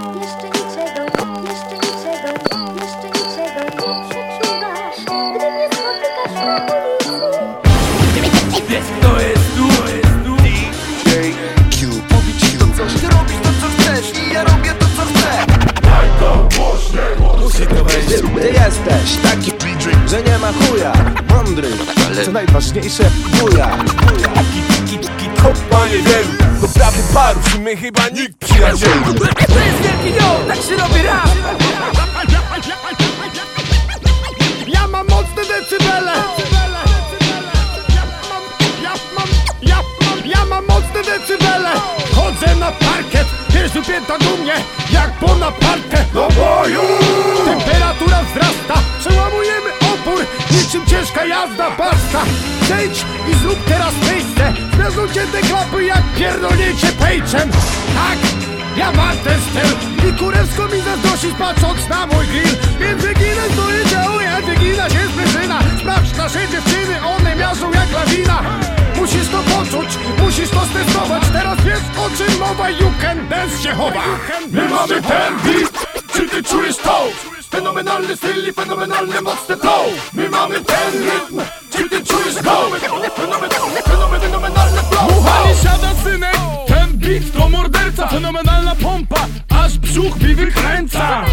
Jeszcze niczego, jeszcze niczego, jeszcze niczego nie przeczuwasz. Gdy mnie spotykasz na ulicy. Kto jest tu? Mówić ci to coś, ty robisz to co chcesz I ja robię to co chcę. Muzyka wejdzie Gdzie jesteś? Taki że nie ma chuja Mądry, co najważniejsze buja? Panie wielu, to prawie paru w sumie chyba nikt przyjacielu. To jest wielki tak się robi rap ciężka jazda, basta Zejdź i zrób teraz miejsce. Zleżą cię te klapy jak pierdolnięcie pejczem. Tak, ja mam ten styl. I kurewsko mi zazdrościć patrząc na mój grill. Więc wyginę z moje działuje, wygina się sprzyczyna Sprawdź nasze dziewczyny, one miażdżą jak lawina. Musisz to poczuć, musisz to stestować Teraz wiesz o czym mowa, you can dance się chowa. My mamy ten beat, czy ty czujesz to? Fenomenalny styl i fenomenalne mocne flow. My mamy ten rytm, czy ty czujesz go? Fenomenalny, fenomen, fenomenalny flow. Mucha nie siada synek, ten beat to morderca. Fenomenalna pompa, aż brzuch mi wykręca.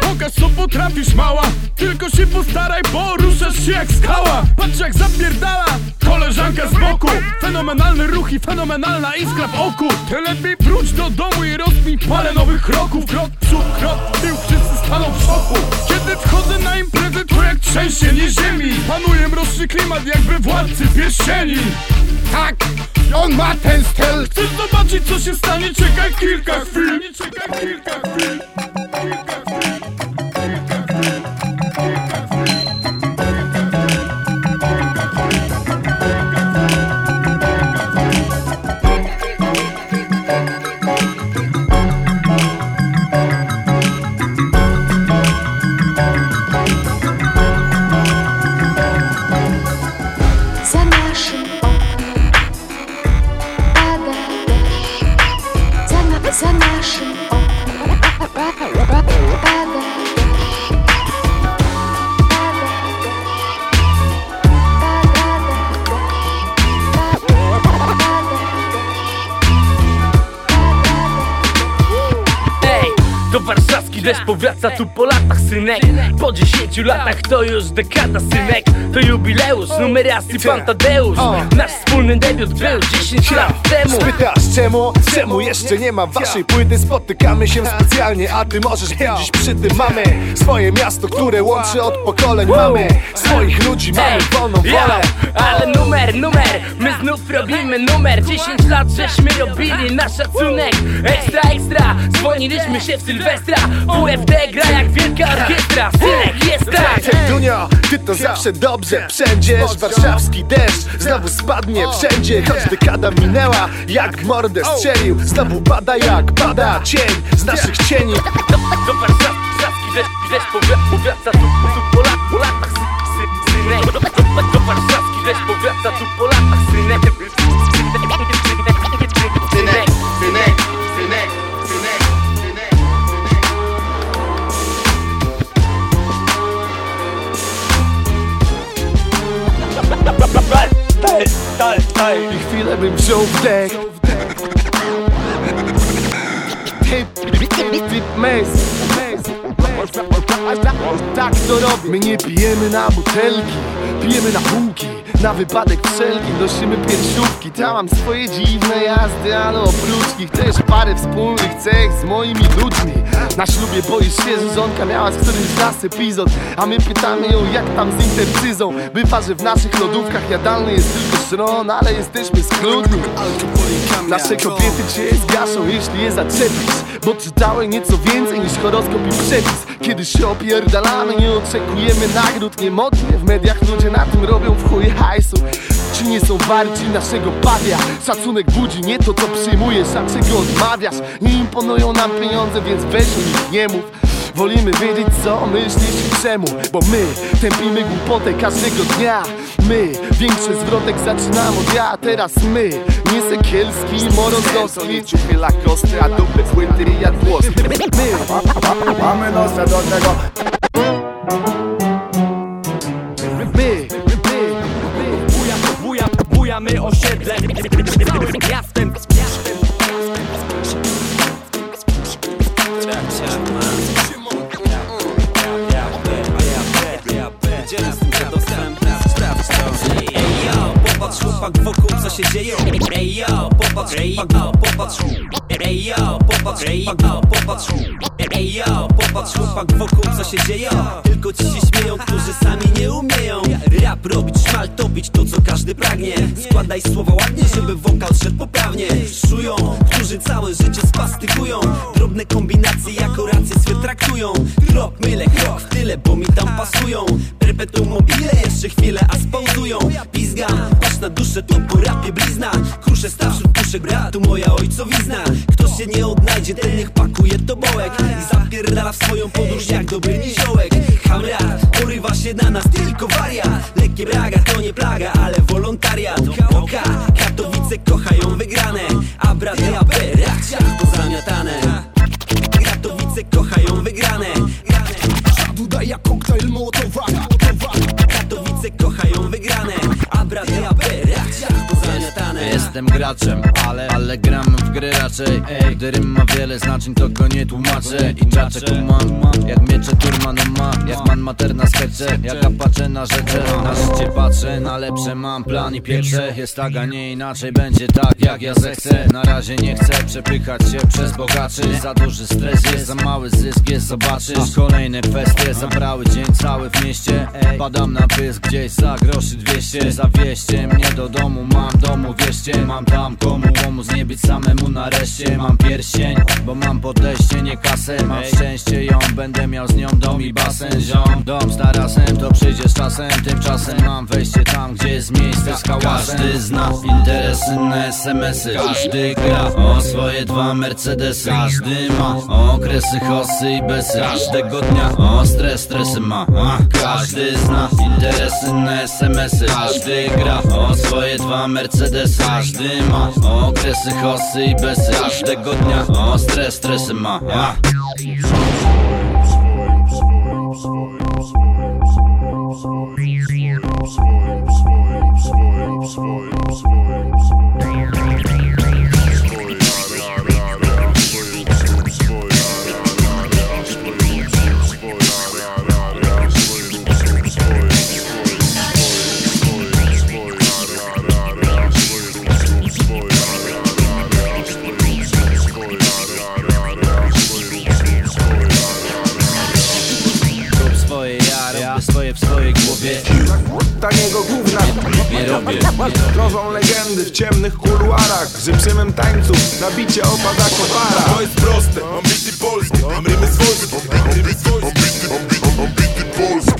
Pokaż co potrafisz mała. Tylko się postaraj, bo ruszasz się jak skała. Patrz jak zapierdala Koleżanka z boku. Fenomenalny ruch i fenomenalna iskra w oku. Ty lepiej wróć do domu i rozbij parę nowych kroków. Krok przód, krok tył, wszyscy staną w szoku. Kiedy wchodzę na imprezę to jak trzęsienie ziemi. Panuje mroczny klimat jakby władcy pierścieni Tak, on ma ten styl. Chcesz zobaczyć co się stanie? Czekaj kilka chwil. Czekaj kilka chwil. Kilka chwil deszcz powraca tu po latach synek. Po 10 latach to już dekada synek. To jubileusz, numerasy pan Tadeusz. Nasz wspólny debiut był 10 lat temu. Pytasz czemu? Czemu jeszcze nie ma waszej płyty? Spotykamy się specjalnie, a ty możesz być dziś przy tym. Mamy swoje miasto, które łączy od pokoleń. Mamy swoich ludzi, mamy wolną wolę. Ale numer, numer, my znów robimy numer. 10 lat żeśmy robili nasz szacunek. Ekstra, ekstra, dzwoniliśmy się w Sylwestra UFD gra jak wielka orkiestra. Synek jest tak. Dunio, ty to zawsze dobrze Przędziesz, warszawski deszcz Znowu spadnie wszędzie. Choć dekada minęła, jak mordę strzelił Znowu pada jak pada cień z naszych cieni. Do warszawski deszcz, deszcz powra- powraca tu, po, lat, po latach sy, sy, synek. Do, warszawski deszcz powraca tu po latach Synek, Tuesday. Tak to robię. My nie pijemy na butelki Pijemy na półki Na wypadek wszelki. Nosimy piersiówki Tam mam swoje dziwne jazdy Ale oprócz nich też parę wspólnych cech Z moimi ludźmi. Na ślubie boisz się, że żonka miała z którymś z nas epizod. A my pytamy ją jak tam z intercyzą. Bywa, że w naszych lodówkach jadalny jest tylko szron Ale jesteśmy schludni Nasze kobiety cię zgaszą, jeśli je zaczepisz Bo czytałem nieco więcej niż horoskop i przepis. Kiedy się opierdalamy, nie oczekujemy nagród Niemodnie w mediach ludzie na tym robią w chuj hajsu. Ci nie są warci naszego pawia? Szacunek budzi nie to co przyjmujesz, a czego odmawiasz? Nie imponują nam pieniądze, więc weź o nich nie mów Wolimy wiedzieć co myślisz i czemu. Bo my tępimy głupotę każdego dnia. My, większy zwrotek zaczynam od ja, teraz my. Nie Sekielski, Morozowski Ciuchy lakosty, a dupy płyty i jadłosy My, Mamy nosę do tego. My, Buja, buja, bujamy osiedle. Całym miastem, miastem. Ej chłopak wokół co się dzieje Ej yo, popatrz yo, popatrz Ej yo, popatrz chłopak, yo, popatrz Ej yo, popatrz chłopak wokół co się dzieje. Tylko ci się śmieją, którzy sami nie umieją. Rap robić, szmal topić to co każdy pragnie. Składaj słowa ładnie, żeby wokal szedł poprawnie. Szują, którzy całe życie spastykują. Drobne kombinacje jako racje swe traktują. Krok, mylę, krok w tyle, bo mi tam pasują. Perpetuum mobile, jeszcze chwilę, a spauzują. Pizgam, patrz na duszę, to po rapie blizna. Kruszę staw wśród puszek, bratu moja ojcowizna. Kto się nie odnajdzie, ten niech pakuje tobołek zapierdala w swoją podróż jak dobry niziołek. Hamrat, porywa się na nas tylko wariat. Lekkie braga, to nie plaga, ale wolontariat. Oka, Katowice kochają wygrane A brat AB, rachciach pozamiatane Katowice kochają wygrane. Grane. Tutaj jak koktajl Mołotowa Katowice kochają wygrane A brat AB, rachciach pozamiatane Jestem graczem, ale, ale gram w gry raczej. Ej, gdy rym ma wiele znaczeń, to go nie tłumaczę. I czaczę kumam, jak miecze Turman ma? Jak man materna skecze, jak ja patrzę na rzeczy Na życie patrzę, na lepsze mam plan i pierwsze. Jest tak, a nie inaczej, będzie tak jak ja zechcę. Na razie nie chcę przepychać się przez bogaczy. Za duży stres jest, za mały zysk jest, zobaczysz Kolejne kwestie. Zabrały dzień cały w mieście. Padam na pysk gdzieś za groszy 200 Zawieźcie mnie do domu, mam domu, Mam tam komu pomóc, nie być samemu nareszcie. Mam pierścień, bo mam podejście, nie kasę. Mam szczęście ją, będę miał z nią dom i basen. Ziom, dom z tarasem, to przyjdzie z czasem. Tymczasem mam wejście tam, gdzie jest miejsce z hałasem Każdy zna interesy na smsy Każdy gra o swoje dwa Mercedesy. Każdy ma okresy hossy i besy. Każdego dnia ostre stresy ma. Każdy zna interesy na smsy Każdy gra o swoje dwa Mercedesy Każdy ma okresy hossy i besy Każdego dnia. Ostre stresy ma. A krążą legendy w ciemnych kuluarach Z epsymem tańców na bicie opada kopara To jest proste, mam bity polskie, mam rymy swojskie Mam bity polskie.